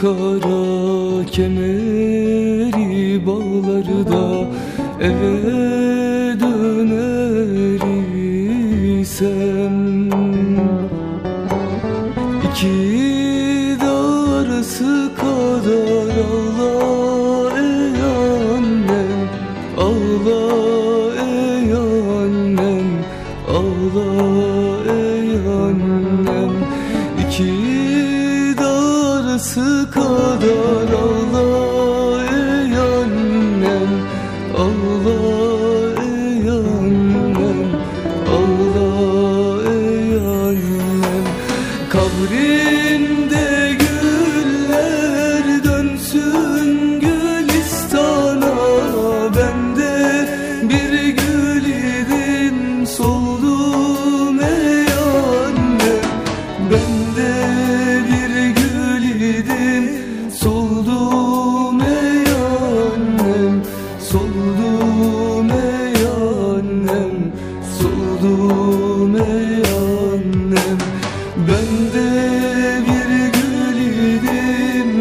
kara kemeri bağlar da eve döner isem İki dağ arası kadar ağla ey annem Ağla ey annem Ağla ey annem. İki dağ arası kadar ağla ey annem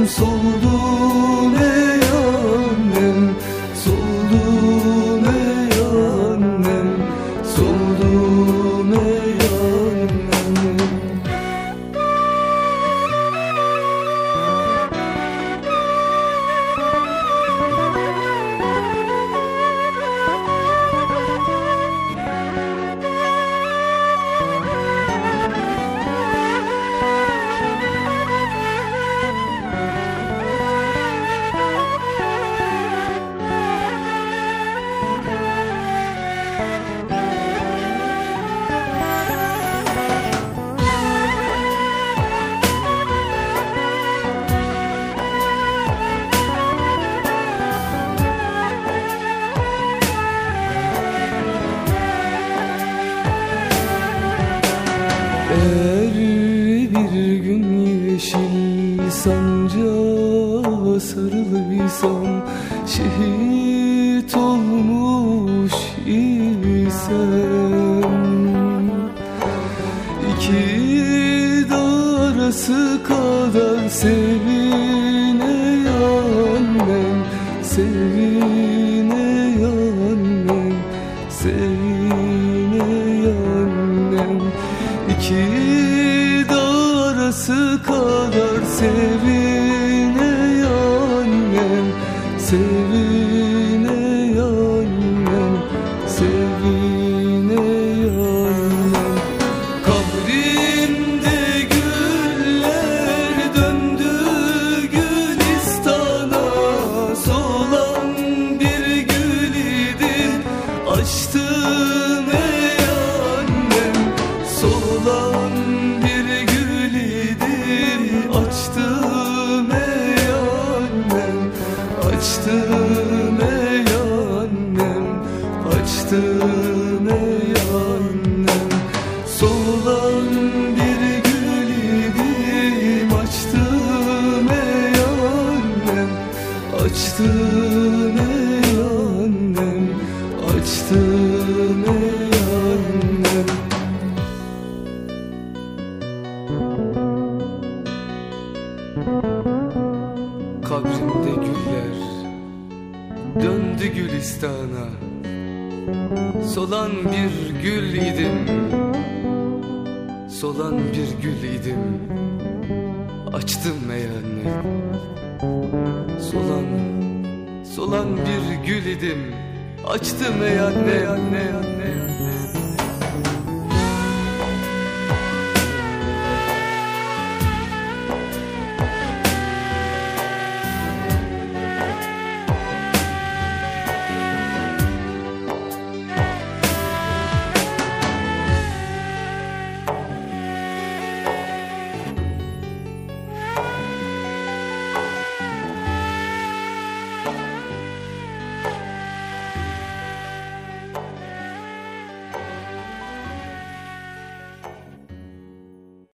idim sancağa sarılıysam Şehit olmuş isem İki dağ arası kadar sevin ey annem Sevin ey hương Açtım ey Solan bir gül idim. Açtım ey annem. Açtım ey annem. Kabrimde güller. Döndü gülistana Solan bir gül idim. Solan bir gül idim. Açtım annem Solan Solan bir gül idim. Açtım ey anne anne anne